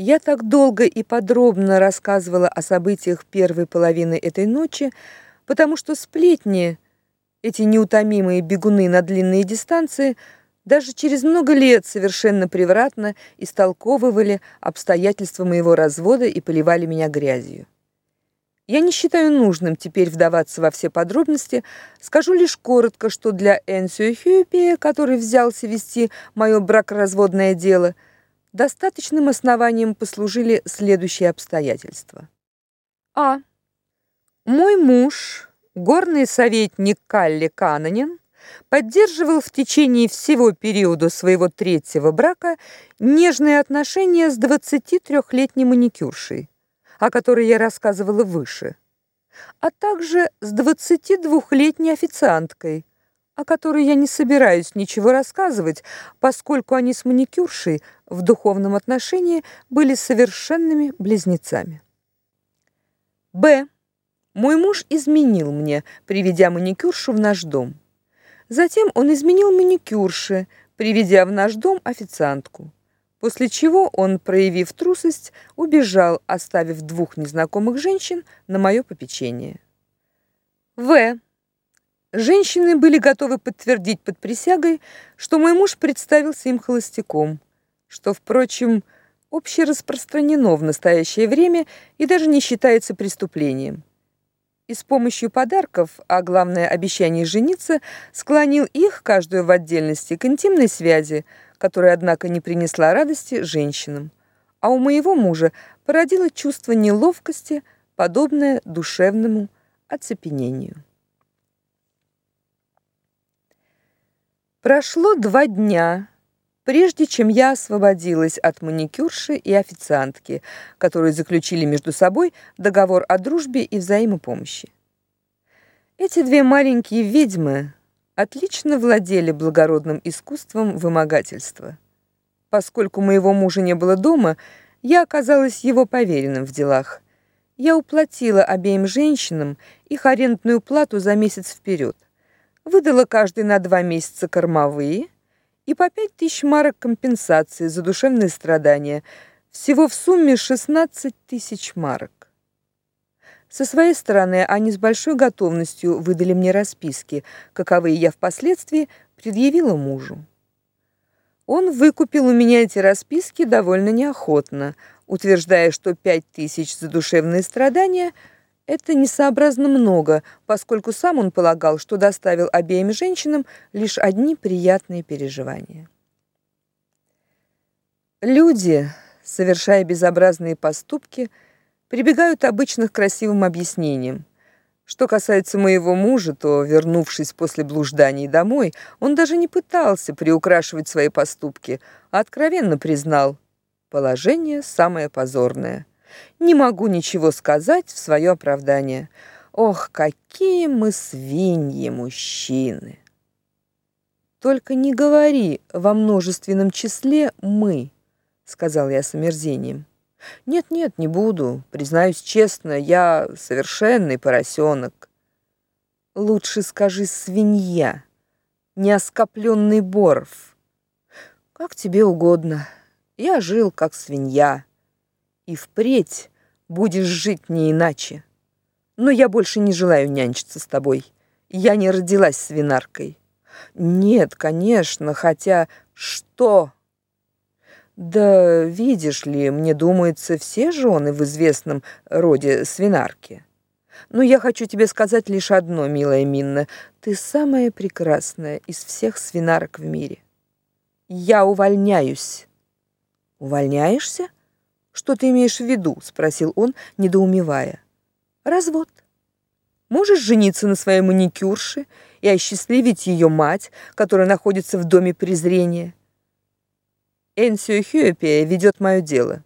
Я так долго и подробно рассказывала о событиях первой половины этой ночи, потому что сплетни, эти неутомимые бегуны на длинные дистанции, даже через много лет совершенно превратно истолковывали обстоятельства моего развода и поливали меня грязью. Я не считаю нужным теперь вдаваться во все подробности, скажу лишь коротко, что для Энсио Хьюпи, который взялся вести мое бракоразводное дело – Достаточным основанием послужили следующие обстоятельства. А. Мой муж, горный советник Калли Кананин, поддерживал в течение всего периода своего третьего брака нежные отношения с 23-летней маникюршей, о которой я рассказывала выше, а также с 22-летней официанткой, о которой я не собираюсь ничего рассказывать, поскольку они с маникюршей в духовном отношении были совершенными близнецами. Б. Мой муж изменил мне, приведя маникюршу в наш дом. Затем он изменил маникюрше, приведя в наш дом официантку. После чего он, проявив трусость, убежал, оставив двух незнакомых женщин на мое попечение. В. Женщины были готовы подтвердить под присягой, что мой муж представился им холостяком, что, впрочем, общераспространено в настоящее время и даже не считается преступлением. И с помощью подарков, а главное обещание жениться, склонил их, каждую в отдельности, к интимной связи, которая, однако, не принесла радости женщинам. А у моего мужа породило чувство неловкости, подобное душевному оцепенению. Прошло два дня, прежде чем я освободилась от маникюрши и официантки, которые заключили между собой договор о дружбе и взаимопомощи. Эти две маленькие ведьмы отлично владели благородным искусством вымогательства. Поскольку моего мужа не было дома, я оказалась его поверенным в делах. Я уплатила обеим женщинам их арендную плату за месяц вперед выдала каждый на два месяца кормовые и по пять тысяч марок компенсации за душевные страдания, всего в сумме 16 тысяч марок. Со своей стороны, они с большой готовностью выдали мне расписки, каковые я впоследствии предъявила мужу. Он выкупил у меня эти расписки довольно неохотно, утверждая, что пять тысяч за душевные страдания – это несообразно много, поскольку сам он полагал, что доставил обеим женщинам лишь одни приятные переживания. Люди, совершая безобразные поступки, прибегают обычно к красивым объяснениям. Что касается моего мужа, то, вернувшись после блужданий домой, он даже не пытался приукрашивать свои поступки, а откровенно признал: положение самое позорное. Не могу ничего сказать в свое оправдание. Ох, какие мы свиньи, мужчины. Только не говори во множественном числе мы, сказал я с омерзением. Нет, нет, не буду. Признаюсь честно, я совершенный поросенок. Лучше скажи свинья, не оскопленный боров. Как тебе угодно. Я жил как свинья и впредь будешь жить не иначе. Но я больше не желаю нянчиться с тобой. Я не родилась свинаркой. Нет, конечно, хотя что? Да, видишь ли, мне думается, все жены в известном роде свинарки. Но я хочу тебе сказать лишь одно, милая Минна. Ты самая прекрасная из всех свинарок в мире. Я увольняюсь. Увольняешься? Что ты имеешь в виду? спросил он, недоумевая. Развод. Можешь жениться на своей маникюрше и осчастливить ее мать, которая находится в доме презрения. Энсио Хьюпи ведет мое дело.